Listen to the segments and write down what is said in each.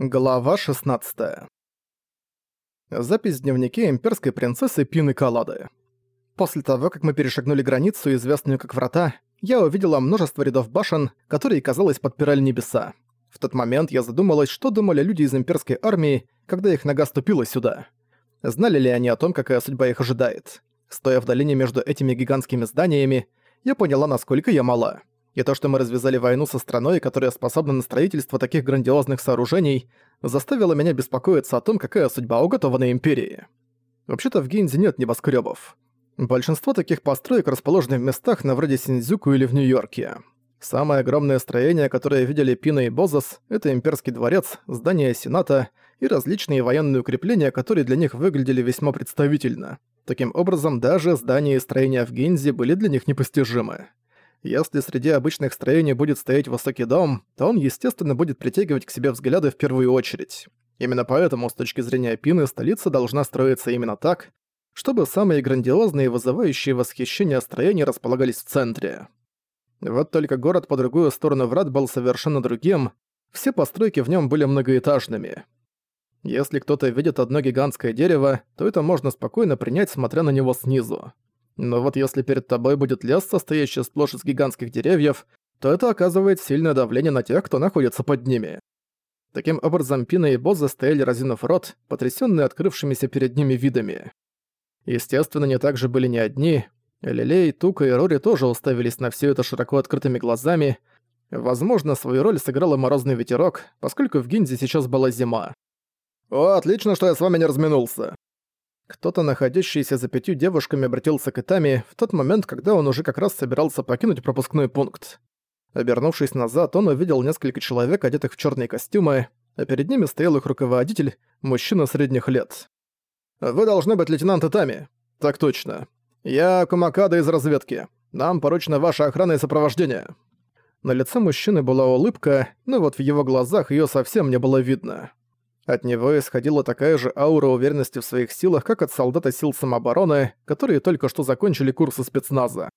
Глава 16. Запись в дневнике имперской принцессы Пины Калады. После того, как мы перешагнули границу, известную как Врата, я увидела множество рядов башен, которые, казалось, подпирали небеса. В тот момент я задумалась, что думали люди из имперской армии, когда их нога ступила сюда. Знали ли они о том, какая судьба их ожидает? Стоя в долине между этими гигантскими зданиями, я поняла, насколько я мала. И то, что мы развязали войну со страной, которая способна на строительство таких грандиозных сооружений, заставило меня беспокоиться о том, какая судьба уготована Империи. Вообще-то в Гинзе нет небоскребов. Большинство таких построек расположены в местах на вроде Синдзюку или в Нью-Йорке. Самое огромное строение, которое видели Пина и Бозас, это имперский дворец, здание Сената и различные военные укрепления, которые для них выглядели весьма представительно. Таким образом, даже здания и строения в Гинзе были для них непостижимы. Если среди обычных строений будет стоять высокий дом, то он, естественно, будет притягивать к себе взгляды в первую очередь. Именно поэтому, с точки зрения Пины, столица должна строиться именно так, чтобы самые грандиозные и вызывающие восхищение строения располагались в центре. Вот только город по другую сторону врат был совершенно другим, все постройки в нем были многоэтажными. Если кто-то видит одно гигантское дерево, то это можно спокойно принять, смотря на него снизу. Но вот если перед тобой будет лес, состоящий сплошь из гигантских деревьев, то это оказывает сильное давление на тех, кто находится под ними. Таким образом, Пина и Боза стояли разинув рот, потрясённые открывшимися перед ними видами. Естественно, не так же были не одни. Лилей, Тука и Рори тоже уставились на всё это широко открытыми глазами. Возможно, свою роль сыграл и морозный ветерок, поскольку в Гинзе сейчас была зима. «О, отлично, что я с вами не разминулся!» Кто-то, находящийся за пятью девушками, обратился к Итами в тот момент, когда он уже как раз собирался покинуть пропускной пункт. Обернувшись назад, он увидел несколько человек, одетых в черные костюмы, а перед ними стоял их руководитель, мужчина средних лет. «Вы должны быть лейтенант Итами». «Так точно. Я Кумакада из разведки. Нам поручена ваша охрана и сопровождение». На лице мужчины была улыбка, но вот в его глазах её совсем не было видно. От него исходила такая же аура уверенности в своих силах, как от солдата сил самообороны, которые только что закончили курсы спецназа.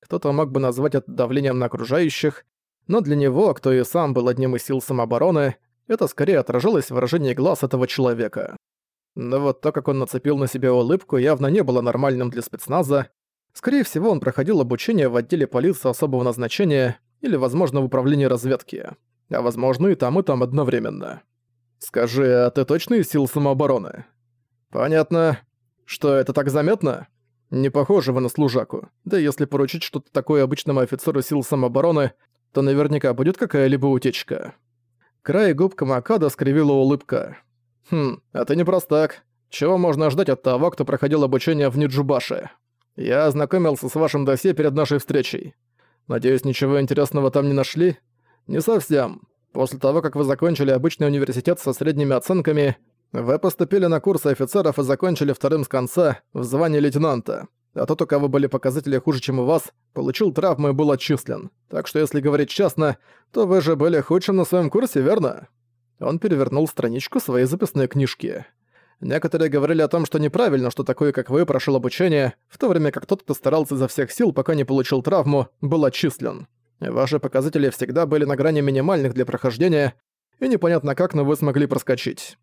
Кто-то мог бы назвать это давлением на окружающих, но для него, кто и сам был одним из сил самообороны, это скорее отражалось в выражении глаз этого человека. Но вот то, как он нацепил на себя улыбку, явно не было нормальным для спецназа. Скорее всего, он проходил обучение в отделе полиции особого назначения или, возможно, в управлении разведки. А возможно, и там, и там одновременно. «Скажи, а ты точно из сил самообороны?» «Понятно. Что, это так заметно?» «Не похоже вы на служаку. Да если поручить что-то такое обычному офицеру сил самообороны, то наверняка будет какая-либо утечка». Край губ Камакада скривила улыбка. «Хм, а ты не простак. Чего можно ждать от того, кто проходил обучение в Ниджубаше? Я ознакомился с вашим досье перед нашей встречей. Надеюсь, ничего интересного там не нашли? Не совсем. После того, как вы закончили обычный университет со средними оценками, вы поступили на курсы офицеров и закончили вторым с конца в звании лейтенанта. А тот, у кого были показатели хуже, чем у вас, получил травму и был отчислен. Так что если говорить честно, то вы же были худшим на своем курсе, верно?» Он перевернул страничку своей записной книжки. Некоторые говорили о том, что неправильно, что такое, как вы, прошел обучение, в то время как тот, кто старался изо всех сил, пока не получил травму, был отчислен. Ваши показатели всегда были на грани минимальных для прохождения, и непонятно как, но вы смогли проскочить.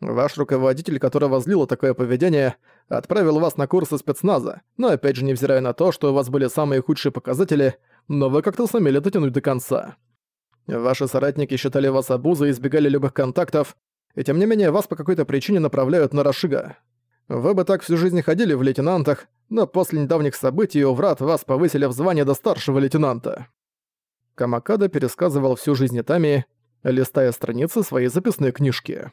Ваш руководитель, который возлил такое поведение, отправил вас на курсы спецназа, но опять же невзирая на то, что у вас были самые худшие показатели, но вы как-то сумели дотянуть до конца. Ваши соратники считали вас обузой и избегали любых контактов, и тем не менее вас по какой-то причине направляют на Рашига. Вы бы так всю жизнь ходили в лейтенантах, но после недавних событий у врат вас повысили в звание до старшего лейтенанта. Камакада пересказывал всю жизнь Тами, листая страницы своей записной книжки.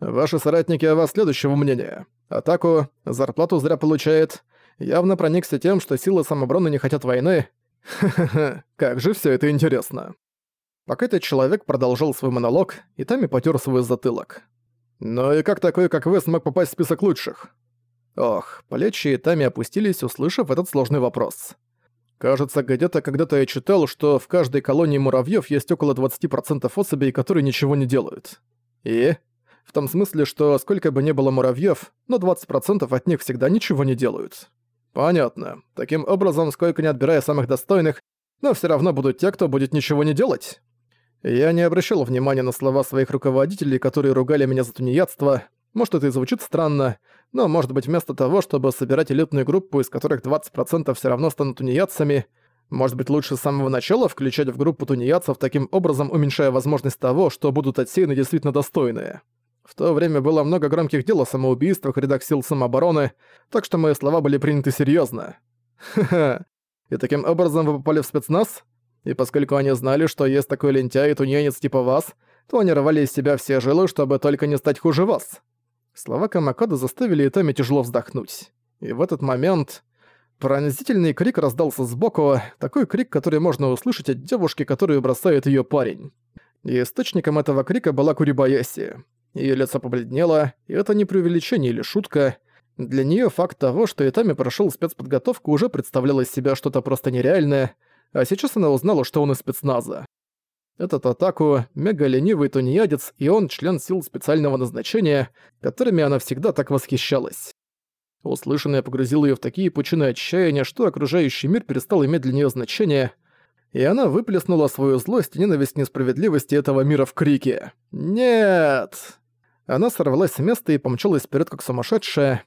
«Ваши соратники о вас следующего мнения. Атаку, зарплату зря получает. Явно проникся тем, что силы самообороны не хотят войны. Ха-ха-ха, как же все это интересно». Пока этот человек продолжал свой монолог, и Тами потер свой затылок. «Ну и как такой, как вы, смог попасть в список лучших?» Ох, плечи Тами опустились, услышав этот сложный вопрос. Кажется, где-то когда-то я читал, что в каждой колонии муравьёв есть около 20% особей, которые ничего не делают. И? В том смысле, что сколько бы ни было муравьёв, но 20% от них всегда ничего не делают. Понятно. Таким образом, сколько не отбирая самых достойных, но всё равно будут те, кто будет ничего не делать. Я не обращал внимания на слова своих руководителей, которые ругали меня за тунеядство. Может, это и звучит странно, но, может быть, вместо того, чтобы собирать элитную группу, из которых 20% все равно станут тунеядцами, может быть, лучше с самого начала включать в группу тунеядцев, таким образом уменьшая возможность того, что будут отсеяны действительно достойные. В то время было много громких дел о самоубийствах в рядах сил самообороны, так что мои слова были приняты серьезно. И таким образом вы попали в спецназ? И поскольку они знали, что есть такой лентяй и тунеянец типа вас, то они рвали из себя все жилы, чтобы только не стать хуже вас. Слова Камакада заставили Итами тяжело вздохнуть. И в этот момент пронзительный крик раздался сбоку, такой крик, который можно услышать от девушки, которую бросает её парень. И источником этого крика была Курибаяси. Её лицо побледнело, и это не преувеличение или шутка. Для неё факт того, что Итами прошёл спецподготовку, уже представлял из себя что-то просто нереальное, а сейчас она узнала, что он из спецназа. Этот атаку – мега-ленивый тунеядец, и он член сил специального назначения, которыми она всегда так восхищалась. Услышанное погрузило её в такие пучины отчаяния, что окружающий мир перестал иметь для неё значение – и она выплеснула свою злость и ненависть несправедливости этого мира в крике. «Нет!» Она сорвалась с места и помчалась вперед как сумасшедшая,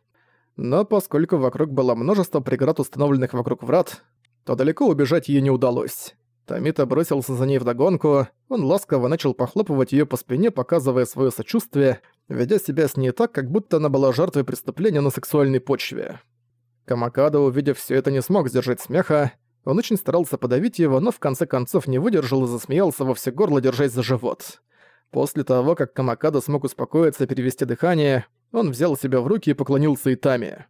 но поскольку вокруг было множество преград, установленных вокруг врат, то далеко убежать ей не удалось. Тамита бросился за ней вдогонку, он ласково начал похлопывать ее по спине, показывая свое сочувствие, ведя себя с ней так, как будто она была жертвой преступления на сексуальной почве. Камакада, увидев все это, не смог сдержать смеха, он очень старался подавить его, но в конце концов не выдержал и засмеялся во все горло, держась за живот. После того, как Камакада смог успокоиться и перевести дыхание, он взял себя в руки и поклонился Итами.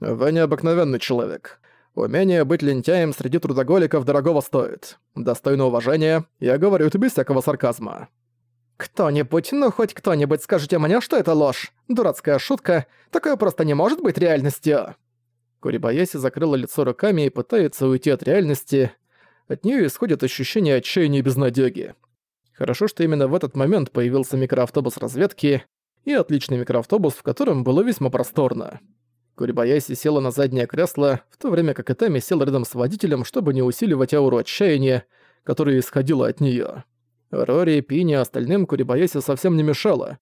«Вы необыкновенный человек. Умение быть лентяем среди трудоголиков дорогого стоит. Достойно уважения, я говорю это без всякого сарказма». «Кто-нибудь, ну хоть кто-нибудь скажите мне, что это ложь. Дурацкая шутка. Такое просто не может быть реальностью». Курибаяси закрыла лицо руками и пытается уйти от реальности. От нее исходит ощущение отчаяния и безнадёги. Хорошо, что именно в этот момент появился микроавтобус разведки и отличный микроавтобус, в котором было весьма просторно. Курибаяси села на заднее кресло, в то время как Итами сел рядом с водителем, чтобы не усиливать ауру отчаяния, которая исходила от неё. Рори, Пини остальным Курибаяси совсем не мешала.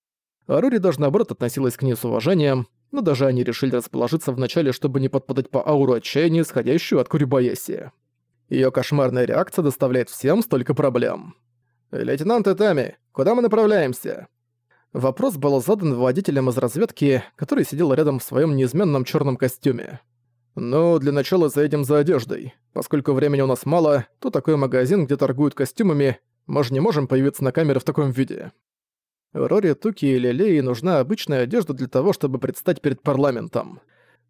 А Рори даже наоборот относилась к ней с уважением, но даже они решили расположиться вначале, чтобы не подпадать по ауру отчаяния, исходящую от Курибаяси. Её кошмарная реакция доставляет всем столько проблем. «Лейтенант Итами, куда мы направляемся?» Вопрос был задан водителем из разведки, который сидел рядом в своем неизменном черном костюме. «Ну, для начала заедем за одеждой. Поскольку времени у нас мало, то такой магазин, где торгуют костюмами, мы же не можем появиться на камере в таком виде». Рори, Туки и Лилеи нужна обычная одежда для того, чтобы предстать перед парламентом.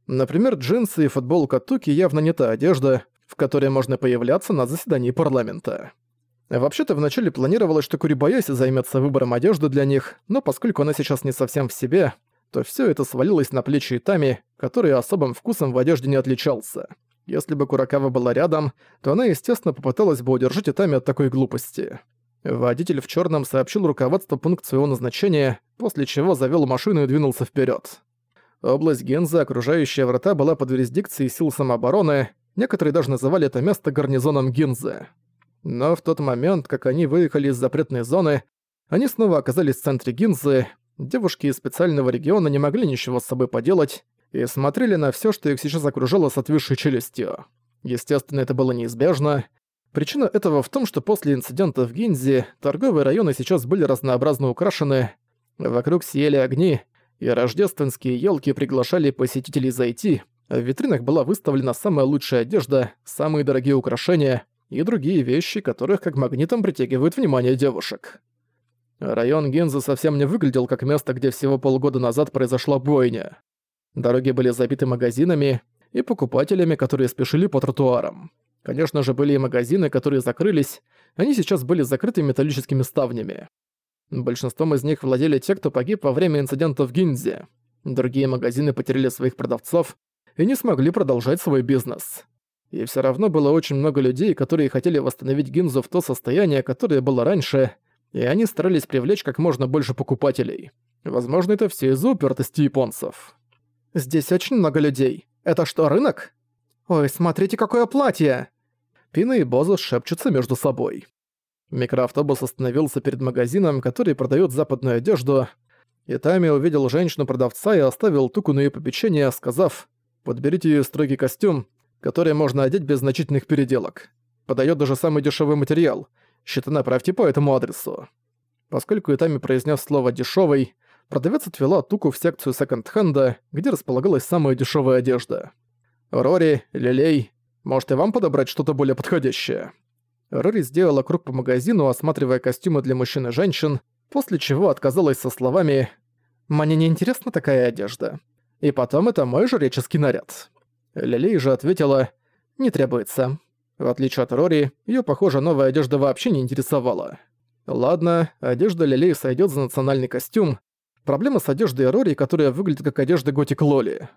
Например, джинсы и футболка Туки явно не та одежда, в которой можно появляться на заседании парламента. Вообще-то вначале планировалось, что Курибаяси займется выбором одежды для них, но поскольку она сейчас не совсем в себе, то все это свалилось на плечи Итами, который особым вкусом в одежде не отличался. Если бы Куракава была рядом, то она, естественно, попыталась бы удержать Итами от такой глупости. Водитель в черном сообщил руководству пункт своего назначения, после чего завел машину и двинулся вперед. Область Генза, окружающая врата, была под юрисдикцией сил самообороны, некоторые даже называли это место гарнизоном Гинзы. Но в тот момент, как они выехали из запретной зоны, они снова оказались в центре Гинзы, девушки из специального региона не могли ничего с собой поделать и смотрели на все, что их сейчас окружало с отвисшей челюстью. Естественно, это было неизбежно. Причина этого в том, что после инцидента в Гинзе торговые районы сейчас были разнообразно украшены, вокруг сияли огни, и рождественские елки приглашали посетителей зайти, в витринах была выставлена самая лучшая одежда, самые дорогие украшения, и другие вещи, которых как магнитом притягивают внимание девушек. Район Гинзы совсем не выглядел как место, где всего полгода назад произошла бойня. Дороги были забиты магазинами и покупателями, которые спешили по тротуарам. Конечно же, были и магазины, которые закрылись, они сейчас были закрыты металлическими ставнями. Большинством из них владели те, кто погиб во время инцидента в Гинзе. Другие магазины потеряли своих продавцов и не смогли продолжать свой бизнес. И все равно было очень много людей, которые хотели восстановить Гинзу в то состояние, которое было раньше, и они старались привлечь как можно больше покупателей. Возможно, это все из-за упертости японцев. «Здесь очень много людей. Это что, рынок? Ой, смотрите, какое платье!» Пина и Боза шепчутся между собой. Микроавтобус остановился перед магазином, который продает западную одежду. Итами увидел женщину-продавца и оставил туку на ее попечение, сказав «Подберите ей строгий костюм, который можно одеть без значительных переделок. Подает даже самый дешевый материал. Счета направьте по этому адресу». Поскольку Итами произнес слово «дешевый», продавец отвела Туку в секцию секонд-хенда, где располагалась самая дешевая одежда. «Рори, Лилей, может и вам подобрать что-то более подходящее?» Рори сделала круг по магазину, осматривая костюмы для мужчин и женщин, после чего отказалась со словами «Мне не интересна такая одежда. И потом это мой жреческий наряд». Лилей же ответила «Не требуется». В отличие от Рори, её, похоже, новая одежда вообще не интересовала. Ладно, одежда Лилей сойдёт за национальный костюм. Проблема с одеждой Рори, которая выглядит как одежда Готик Лоли.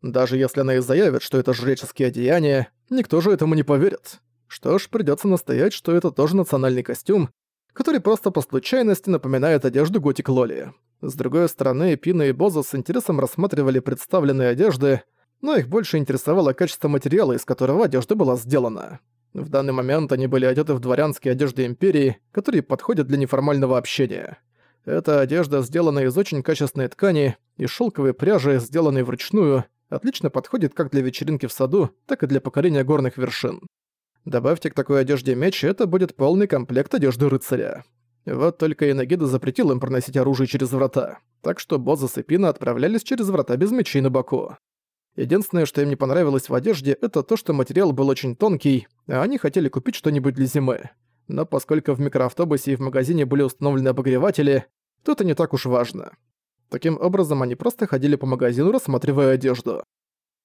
Даже если она и заявит, что это жреческие одеяния, никто же этому не поверит. Что ж, придётся настоять, что это тоже национальный костюм, который просто по случайности напоминает одежду Готик Лоли. С другой стороны, Пина и Боза с интересом рассматривали представленные одежды, но их больше интересовало качество материала, из которого одежда была сделана. В данный момент они были одеты в дворянские одежды Империи, которые подходят для неформального общения. Эта одежда сделана из очень качественной ткани, и шелковой пряжи, сделанной вручную, отлично подходит как для вечеринки в саду, так и для покорения горных вершин. Добавьте к такой одежде меч, и это будет полный комплект одежды рыцаря. Вот только Инагида запретил им проносить оружие через врата, так что Бозас и Пина отправлялись через врата без мечей на боку. Единственное, что им не понравилось в одежде, это то, что материал был очень тонкий, а они хотели купить что-нибудь для зимы. Но поскольку в микроавтобусе и в магазине были установлены обогреватели, то это не так уж важно. Таким образом, они просто ходили по магазину, рассматривая одежду.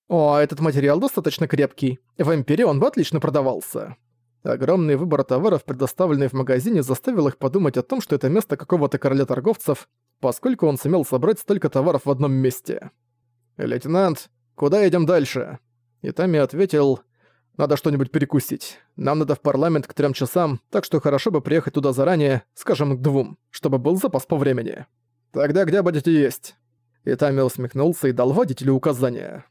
«О, этот материал достаточно крепкий. В Империи он бы отлично продавался». Огромный выбор товаров, предоставленный в магазине, заставил их подумать о том, что это место какого-то короля торговцев, поскольку он сумел собрать столько товаров в одном месте. «Лейтенант, куда идем дальше?» Итами ответил, «Надо что-нибудь перекусить. Нам надо в парламент к трем часам, так что хорошо бы приехать туда заранее, скажем, к двум, чтобы был запас по времени». «Тогда где будете есть?» Итами усмехнулся и дал водителю указания.